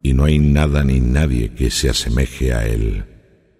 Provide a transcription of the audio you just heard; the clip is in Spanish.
y no hay nada ni nadie que se asemeje a él.